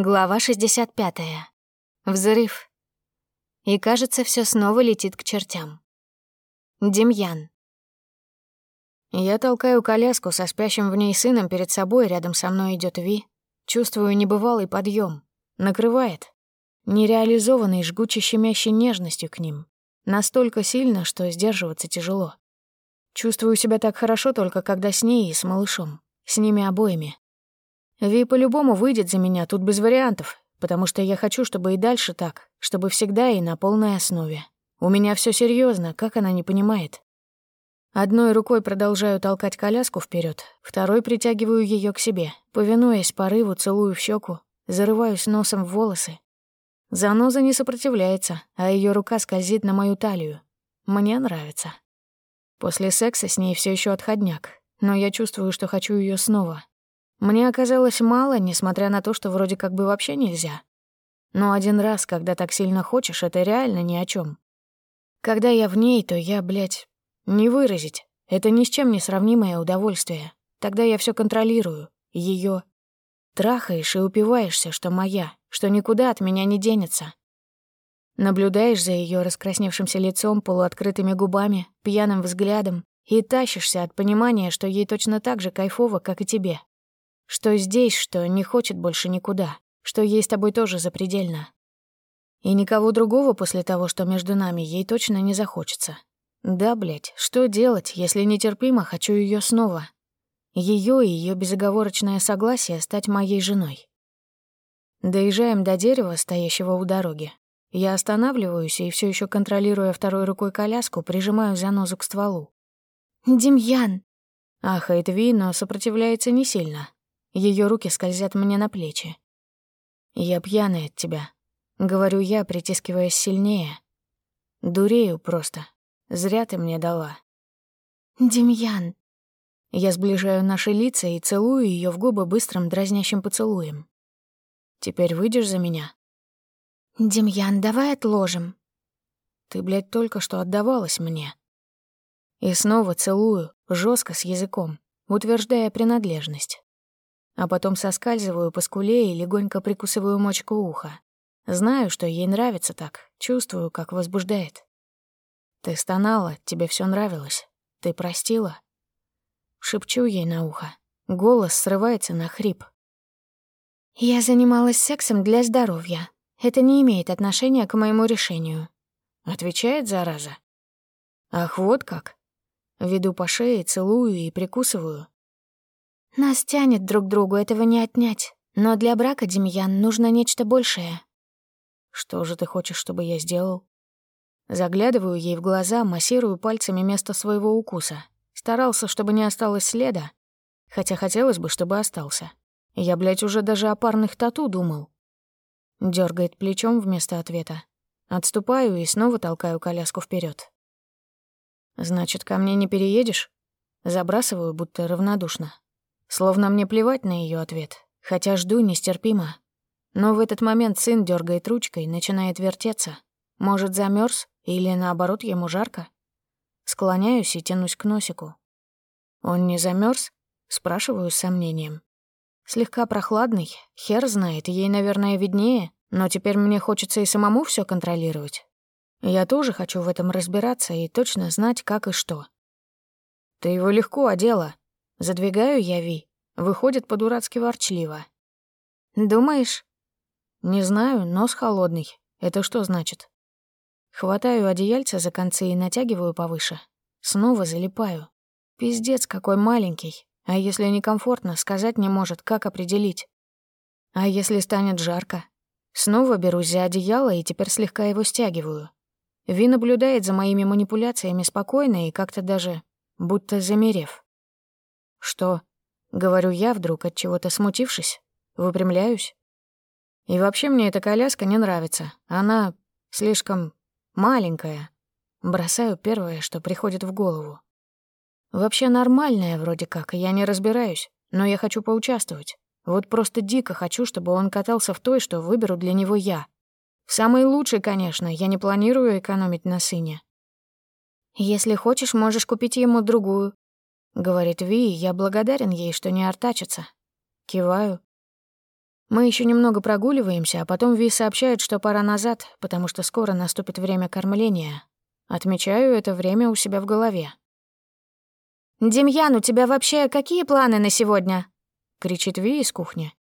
Глава 65. Взрыв. И кажется, все снова летит к чертям. Демьян. Я толкаю коляску со спящим в ней сыном перед собой, рядом со мной идет Ви. Чувствую небывалый подъем, Накрывает. Нереализованный, жгучей щемящей нежностью к ним. Настолько сильно, что сдерживаться тяжело. Чувствую себя так хорошо только когда с ней и с малышом. С ними обоими. Ви по-любому выйдет за меня, тут без вариантов, потому что я хочу, чтобы и дальше так, чтобы всегда и на полной основе. У меня все серьезно, как она не понимает. Одной рукой продолжаю толкать коляску вперед, второй притягиваю ее к себе, повинуясь порыву, целую в щеку, зарываюсь носом в волосы. Заноза не сопротивляется, а ее рука скользит на мою талию. Мне нравится. После секса с ней все еще отходняк, но я чувствую, что хочу ее снова, мне оказалось мало, несмотря на то, что вроде как бы вообще нельзя. Но один раз, когда так сильно хочешь, это реально ни о чем. Когда я в ней, то я, блядь, не выразить. Это ни с чем не сравнимое удовольствие. Тогда я все контролирую. ее Трахаешь и упиваешься, что моя, что никуда от меня не денется. Наблюдаешь за ее раскрасневшимся лицом, полуоткрытыми губами, пьяным взглядом и тащишься от понимания, что ей точно так же кайфово, как и тебе. Что здесь, что не хочет больше никуда, что ей с тобой тоже запредельно. И никого другого после того, что между нами, ей точно не захочется. Да, блядь, что делать, если нетерпимо хочу ее снова? Ее и ее безоговорочное согласие стать моей женой. Доезжаем до дерева, стоящего у дороги. Я останавливаюсь и все еще контролируя второй рукой коляску, прижимаю занозу к стволу. «Демьян!» Ахает Ви, но сопротивляется не сильно. Ее руки скользят мне на плечи. «Я пьяная от тебя», — говорю я, притискиваясь сильнее. «Дурею просто. Зря ты мне дала». «Демьян». Я сближаю наши лица и целую ее в губы быстрым дразнящим поцелуем. «Теперь выйдешь за меня?» «Демьян, давай отложим». «Ты, блядь, только что отдавалась мне». И снова целую, жестко с языком, утверждая принадлежность а потом соскальзываю по скуле и легонько прикусываю мочку уха. Знаю, что ей нравится так, чувствую, как возбуждает. Ты стонала, тебе все нравилось. Ты простила? Шепчу ей на ухо. Голос срывается на хрип. Я занималась сексом для здоровья. Это не имеет отношения к моему решению. Отвечает зараза. Ах, вот как. Веду по шее, целую и прикусываю. Нас тянет друг к другу, этого не отнять. Но для брака, Демьян, нужно нечто большее. Что же ты хочешь, чтобы я сделал? Заглядываю ей в глаза, массирую пальцами место своего укуса. Старался, чтобы не осталось следа. Хотя хотелось бы, чтобы остался. Я, блядь, уже даже о парных тату думал. Дёргает плечом вместо ответа. Отступаю и снова толкаю коляску вперед. Значит, ко мне не переедешь? Забрасываю, будто равнодушно. Словно мне плевать на ее ответ, хотя жду нестерпимо. Но в этот момент сын дергает ручкой, начинает вертеться. Может, замерз или наоборот ему жарко? Склоняюсь и тянусь к носику. Он не замерз? спрашиваю с сомнением. Слегка прохладный, хер знает, ей, наверное, виднее, но теперь мне хочется и самому все контролировать. Я тоже хочу в этом разбираться и точно знать, как и что. Ты его легко одела, Задвигаю я Ви. Выходит по-дурацки ворчливо. «Думаешь?» «Не знаю, нос холодный. Это что значит?» Хватаю одеяльце за концы и натягиваю повыше. Снова залипаю. Пиздец, какой маленький. А если некомфортно, сказать не может, как определить. А если станет жарко? Снова берусь за одеяло и теперь слегка его стягиваю. Ви наблюдает за моими манипуляциями спокойно и как-то даже будто замерев. «Что?» — говорю я вдруг, от чего-то смутившись. Выпрямляюсь. И вообще мне эта коляска не нравится. Она слишком маленькая. Бросаю первое, что приходит в голову. Вообще нормальная вроде как, я не разбираюсь, но я хочу поучаствовать. Вот просто дико хочу, чтобы он катался в той, что выберу для него я. Самый лучший, конечно, я не планирую экономить на сыне. Если хочешь, можешь купить ему другую, Говорит Ви, я благодарен ей, что не артачится. Киваю. Мы еще немного прогуливаемся, а потом Ви сообщает, что пора назад, потому что скоро наступит время кормления. Отмечаю это время у себя в голове. «Демьян, у тебя вообще какие планы на сегодня?» — кричит Ви из кухни.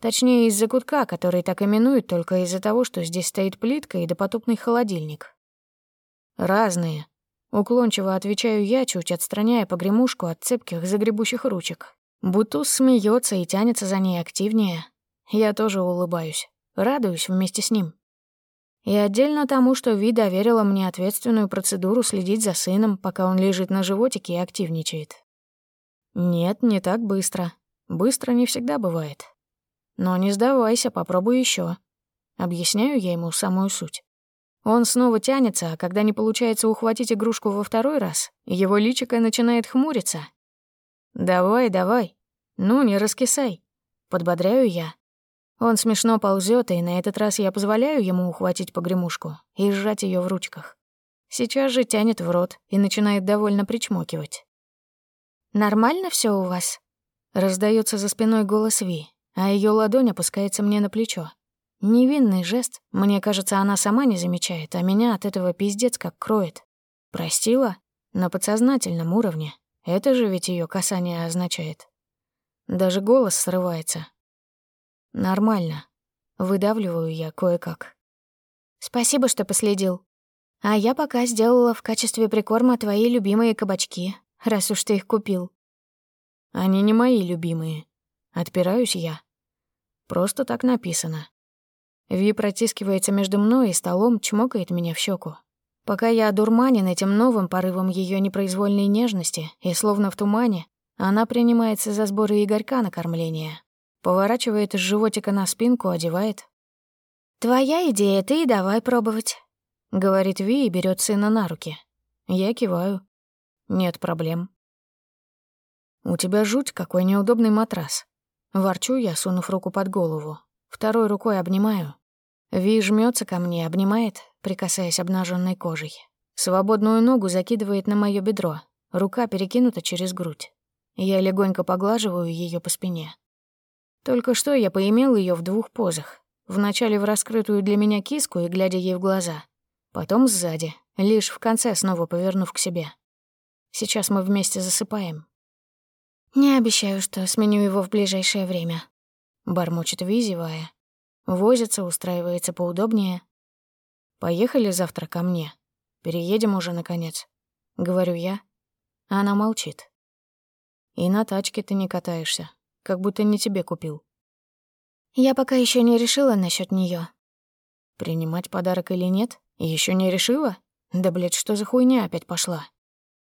Точнее, из-за кутка, который так именуют только из-за того, что здесь стоит плитка и допотопный холодильник. «Разные», — уклончиво отвечаю я, чуть отстраняя погремушку от цепких загребущих ручек. Бутуз смеется и тянется за ней активнее, я тоже улыбаюсь, радуюсь вместе с ним. И отдельно тому, что Ви доверила мне ответственную процедуру следить за сыном, пока он лежит на животике и активничает. Нет, не так быстро. Быстро не всегда бывает. Но не сдавайся, попробуй еще. Объясняю я ему самую суть. Он снова тянется, а когда не получается ухватить игрушку во второй раз, его личико начинает хмуриться. «Давай, давай. Ну, не раскисай». Подбодряю я, он смешно ползет, и на этот раз я позволяю ему ухватить погремушку и сжать ее в ручках. Сейчас же тянет в рот и начинает довольно причмокивать. «Нормально все у вас?» Раздается за спиной голос Ви, а ее ладонь опускается мне на плечо. Невинный жест, мне кажется, она сама не замечает, а меня от этого пиздец как кроет. Простила? На подсознательном уровне. Это же ведь ее касание означает. Даже голос срывается, Нормально. Выдавливаю я кое-как. Спасибо, что последил. А я пока сделала в качестве прикорма твои любимые кабачки, раз уж ты их купил. Они не мои любимые. Отпираюсь я. Просто так написано. Ви протискивается между мной и столом, чмокает меня в щеку. Пока я одурманен этим новым порывом ее непроизвольной нежности, и словно в тумане, она принимается за сборы Игорька на кормление. Поворачивает из животика на спинку, одевает. «Твоя идея, ты и давай пробовать», — говорит Ви и берет сына на руки. Я киваю. Нет проблем. «У тебя жуть, какой неудобный матрас». Ворчу я, сунув руку под голову. Второй рукой обнимаю. Ви жмется ко мне, обнимает, прикасаясь обнаженной кожей. Свободную ногу закидывает на мое бедро. Рука перекинута через грудь. Я легонько поглаживаю ее по спине. Только что я поимел ее в двух позах. Вначале в раскрытую для меня киску и глядя ей в глаза. Потом сзади, лишь в конце снова повернув к себе. Сейчас мы вместе засыпаем. «Не обещаю, что сменю его в ближайшее время», — бормочет визивая. Возится, устраивается поудобнее. «Поехали завтра ко мне. Переедем уже, наконец», — говорю я. Она молчит. «И на тачке ты не катаешься как будто не тебе купил. Я пока еще не решила насчет нее. Принимать подарок или нет? Еще не решила? Да, блядь, что за хуйня опять пошла?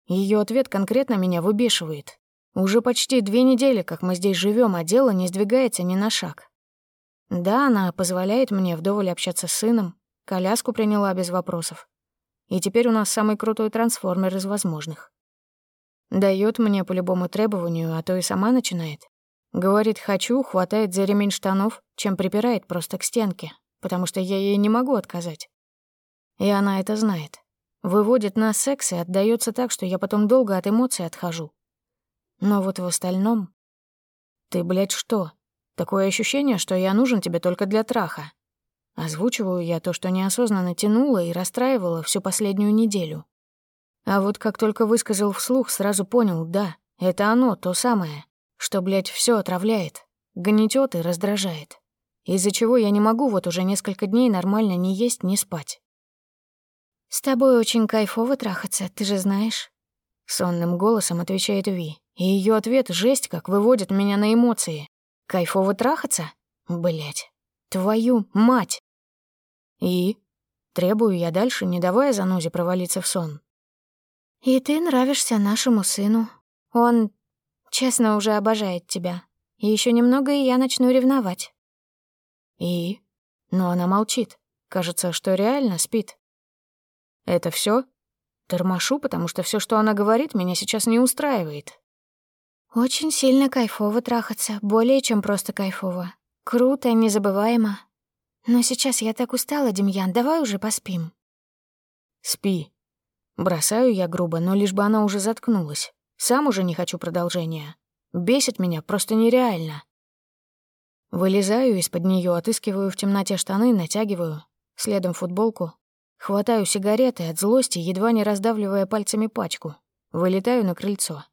Ее ответ конкретно меня выбешивает. Уже почти две недели, как мы здесь живем, а дело не сдвигается ни на шаг. Да, она позволяет мне вдоволь общаться с сыном, коляску приняла без вопросов. И теперь у нас самый крутой трансформер из возможных. Дает мне по любому требованию, а то и сама начинает. Говорит «хочу», хватает за ремень штанов, чем припирает просто к стенке, потому что я ей не могу отказать. И она это знает. Выводит на секс и отдаётся так, что я потом долго от эмоций отхожу. Но вот в остальном... Ты, блядь, что? Такое ощущение, что я нужен тебе только для траха. Озвучиваю я то, что неосознанно тянуло и расстраивало всю последнюю неделю. А вот как только высказал вслух, сразу понял, да, это оно, то самое что, блядь, все отравляет, гнетет и раздражает, из-за чего я не могу вот уже несколько дней нормально ни есть, ни спать. «С тобой очень кайфово трахаться, ты же знаешь», — сонным голосом отвечает Ви, и ее ответ жесть как выводит меня на эмоции. «Кайфово трахаться? Блять, твою мать!» «И?» — требую я дальше, не давая занозе провалиться в сон. «И ты нравишься нашему сыну. Он Честно, уже обожает тебя. И еще немного, и я начну ревновать. И? Но она молчит. Кажется, что реально спит. Это все? Тормошу, потому что все, что она говорит, меня сейчас не устраивает. Очень сильно кайфово трахаться, более чем просто кайфово. Круто, незабываемо. Но сейчас я так устала, Демьян, давай уже поспим. Спи. Бросаю я грубо, но лишь бы она уже заткнулась. Сам уже не хочу продолжения. Бесит меня просто нереально. Вылезаю из-под нее, отыскиваю в темноте штаны, натягиваю, следом футболку, хватаю сигареты от злости, едва не раздавливая пальцами пачку, вылетаю на крыльцо.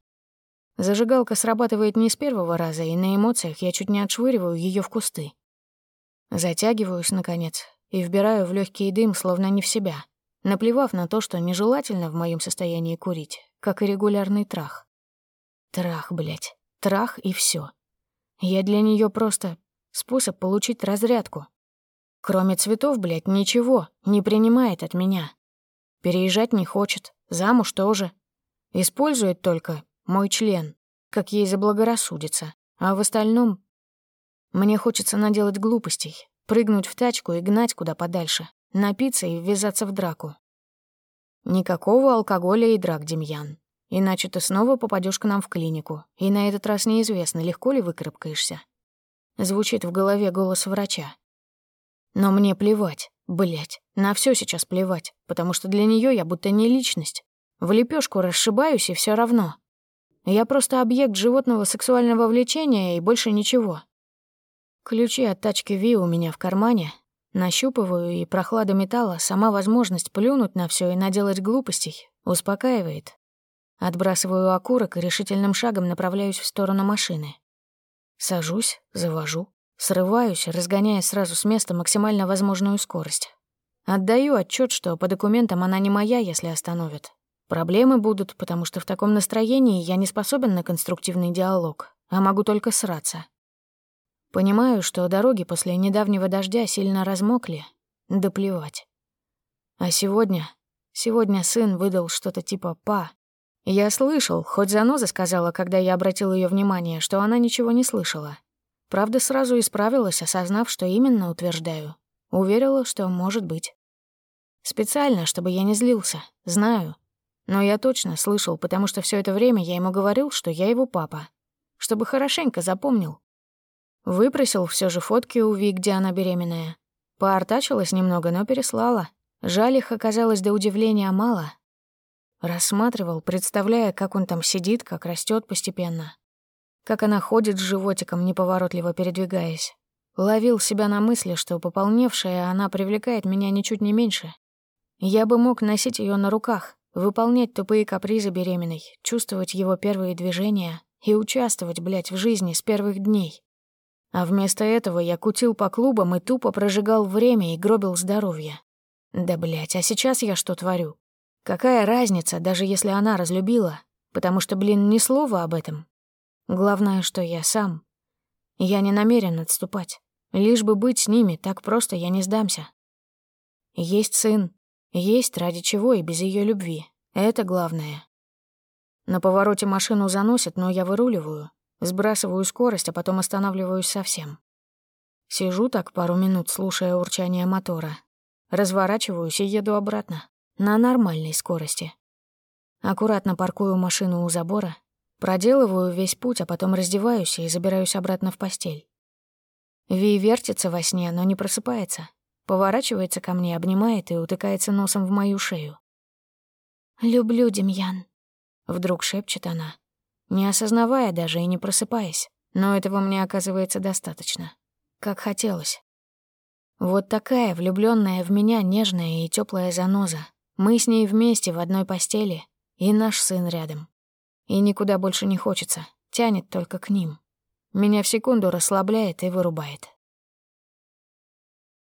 Зажигалка срабатывает не с первого раза, и на эмоциях я чуть не отшвыриваю ее в кусты. Затягиваюсь, наконец, и вбираю в легкий дым, словно не в себя, наплевав на то, что нежелательно в моем состоянии курить, как и регулярный трах. Трах, блядь, трах и все. Я для нее просто способ получить разрядку. Кроме цветов, блядь, ничего не принимает от меня. Переезжать не хочет, замуж тоже. Использует только мой член, как ей заблагорассудится, а в остальном... Мне хочется наделать глупостей, прыгнуть в тачку и гнать куда подальше, напиться и ввязаться в драку. Никакого алкоголя и драк, Демьян. Иначе ты снова попадешь к нам в клинику, и на этот раз неизвестно, легко ли выкарабкаешься. Звучит в голове голос врача. Но мне плевать, блять, на все сейчас плевать, потому что для нее я будто не личность. В лепешку расшибаюсь, и все равно. Я просто объект животного сексуального влечения и больше ничего. Ключи от тачки Ви у меня в кармане. Нащупываю, и прохлада металла, сама возможность плюнуть на все и наделать глупостей, успокаивает. Отбрасываю окурок и решительным шагом направляюсь в сторону машины. Сажусь, завожу, срываюсь, разгоняя сразу с места максимально возможную скорость. Отдаю отчет, что по документам она не моя, если остановит. Проблемы будут, потому что в таком настроении я не способен на конструктивный диалог, а могу только сраться. Понимаю, что дороги после недавнего дождя сильно размокли. Да плевать. А сегодня... Сегодня сын выдал что-то типа «па», я слышал, хоть заноза сказала, когда я обратил ее внимание, что она ничего не слышала. Правда, сразу исправилась, осознав, что именно утверждаю. Уверила, что может быть. Специально, чтобы я не злился, знаю. Но я точно слышал, потому что все это время я ему говорил, что я его папа. Чтобы хорошенько запомнил. Выпросил все же фотки у Ви, где она беременная. Поортачилась немного, но переслала. Жаль, их оказалось до удивления мало, Рассматривал, представляя, как он там сидит, как растет постепенно. Как она ходит с животиком, неповоротливо передвигаясь. Ловил себя на мысли, что пополневшая она привлекает меня ничуть не меньше. Я бы мог носить ее на руках, выполнять тупые капризы беременной, чувствовать его первые движения и участвовать, блядь, в жизни с первых дней. А вместо этого я кутил по клубам и тупо прожигал время и гробил здоровье. Да, блядь, а сейчас я что творю? Какая разница, даже если она разлюбила? Потому что, блин, ни слова об этом. Главное, что я сам. Я не намерен отступать. Лишь бы быть с ними, так просто я не сдамся. Есть сын. Есть ради чего и без ее любви. Это главное. На повороте машину заносит, но я выруливаю. Сбрасываю скорость, а потом останавливаюсь совсем. Сижу так пару минут, слушая урчание мотора. Разворачиваюсь и еду обратно на нормальной скорости. Аккуратно паркую машину у забора, проделываю весь путь, а потом раздеваюсь и забираюсь обратно в постель. Ви вертится во сне, но не просыпается. Поворачивается ко мне, обнимает и утыкается носом в мою шею. «Люблю, Демьян», — вдруг шепчет она, не осознавая даже и не просыпаясь, но этого мне оказывается достаточно. Как хотелось. Вот такая влюбленная в меня нежная и теплая заноза, мы с ней вместе в одной постели, и наш сын рядом. И никуда больше не хочется, тянет только к ним. Меня в секунду расслабляет и вырубает.